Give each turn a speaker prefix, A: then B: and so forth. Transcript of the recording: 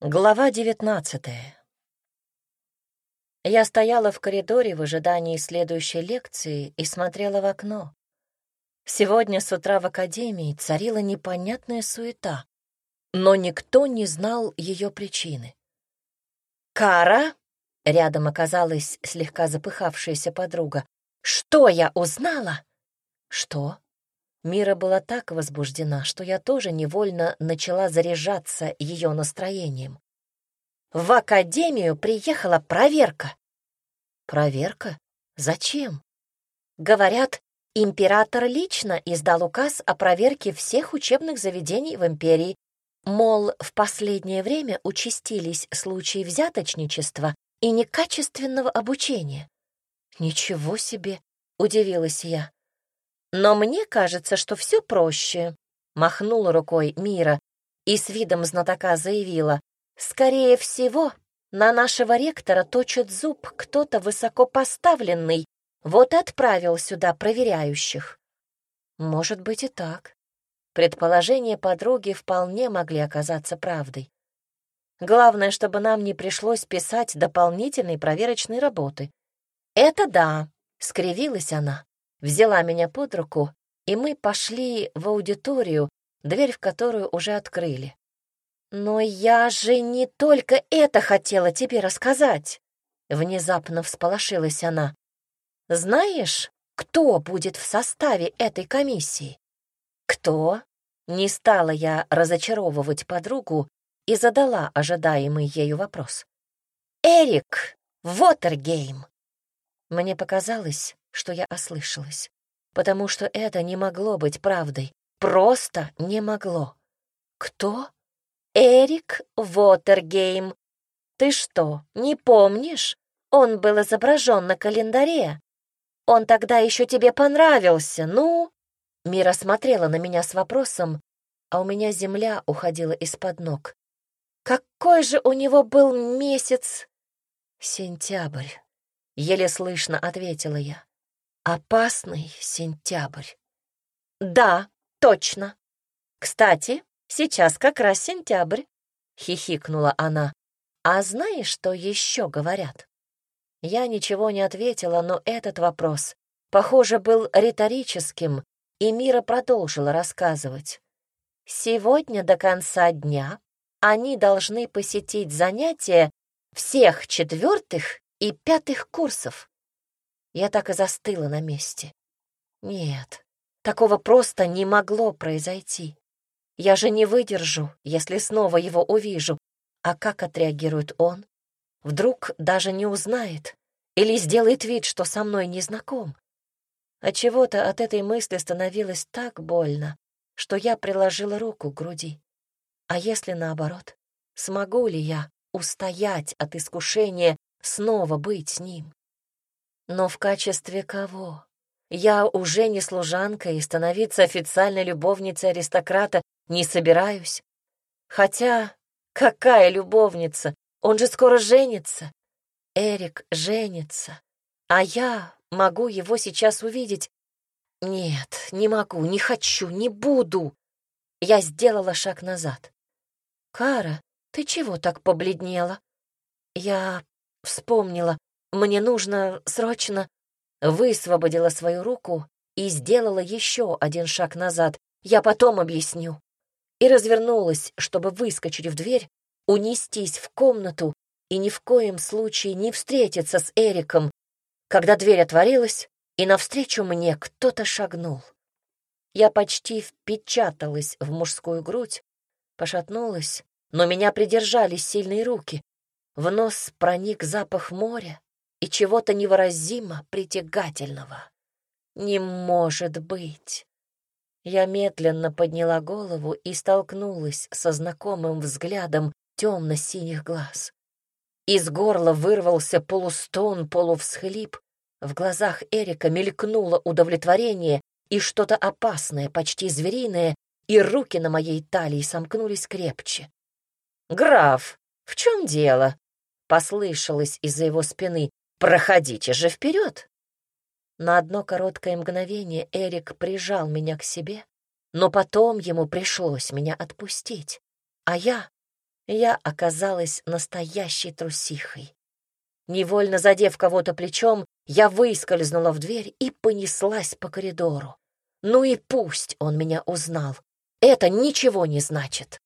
A: Глава девятнадцатая. Я стояла в коридоре в ожидании следующей лекции и смотрела в окно. Сегодня с утра в академии царила непонятная суета, но никто не знал ее причины. «Кара!» — рядом оказалась слегка запыхавшаяся подруга. «Что я узнала?» «Что?» Мира была так возбуждена, что я тоже невольно начала заряжаться ее настроением. В академию приехала проверка. Проверка? Зачем? Говорят, император лично издал указ о проверке всех учебных заведений в империи. Мол, в последнее время участились случаи взяточничества и некачественного обучения. Ничего себе, удивилась я. Но мне кажется, что все проще. Махнула рукой Мира и с видом знатока заявила. Скорее всего, на нашего ректора точит зуб кто-то высокопоставленный, вот отправил сюда проверяющих. Может быть и так. Предположения подруги вполне могли оказаться правдой. Главное, чтобы нам не пришлось писать дополнительные проверочные работы. «Это да», — скривилась она взяла меня под руку, и мы пошли в аудиторию, дверь в которую уже открыли. «Но я же не только это хотела тебе рассказать!» Внезапно всполошилась она. «Знаешь, кто будет в составе этой комиссии?» «Кто?» Не стала я разочаровывать подругу и задала ожидаемый ею вопрос. «Эрик Вотергейм!» Мне показалось, что я ослышалась, потому что это не могло быть правдой. Просто не могло. Кто? Эрик Вотергейм. Ты что, не помнишь? Он был изображен на календаре. Он тогда еще тебе понравился, ну? Мира смотрела на меня с вопросом, а у меня земля уходила из-под ног. Какой же у него был месяц? Сентябрь. Еле слышно ответила я. Опасный сентябрь. Да, точно. Кстати, сейчас как раз сентябрь, хихикнула она. А знаешь, что еще говорят? Я ничего не ответила, но этот вопрос, похоже, был риторическим, и Мира продолжила рассказывать. Сегодня до конца дня они должны посетить занятия всех четвертых и пятых курсов. Я так и застыла на месте. Нет, такого просто не могло произойти. Я же не выдержу, если снова его увижу. А как отреагирует он? Вдруг даже не узнает или сделает вид, что со мной не знаком. А чего-то от этой мысли становилось так больно, что я приложила руку к груди. А если наоборот, смогу ли я устоять от искушения снова быть с ним? Но в качестве кого? Я уже не служанка и становиться официальной любовницей аристократа не собираюсь. Хотя, какая любовница? Он же скоро женится. Эрик женится. А я могу его сейчас увидеть. Нет, не могу, не хочу, не буду. Я сделала шаг назад. «Кара, ты чего так побледнела?» Я вспомнила, мне нужно срочно...» Высвободила свою руку и сделала еще один шаг назад. «Я потом объясню». И развернулась, чтобы выскочить в дверь, унестись в комнату и ни в коем случае не встретиться с Эриком, когда дверь отворилась, и навстречу мне кто-то шагнул. Я почти впечаталась в мужскую грудь, пошатнулась, но меня придержали сильные руки. В нос проник запах моря, и чего-то невыразимо притягательного. Не может быть. Я медленно подняла голову и столкнулась со знакомым взглядом темно-синих глаз. Из горла вырвался полустон, полувсхлип. В глазах Эрика мелькнуло удовлетворение и что-то опасное, почти звериное, и руки на моей талии сомкнулись крепче. «Граф, в чем дело?» — послышалось из-за его спины. Проходите же вперед. На одно короткое мгновение Эрик прижал меня к себе, но потом ему пришлось меня отпустить. А я... я оказалась настоящей трусихой. Невольно задев кого-то плечом, я выскользнула в дверь и понеслась по коридору. Ну и пусть он меня узнал. Это ничего не значит.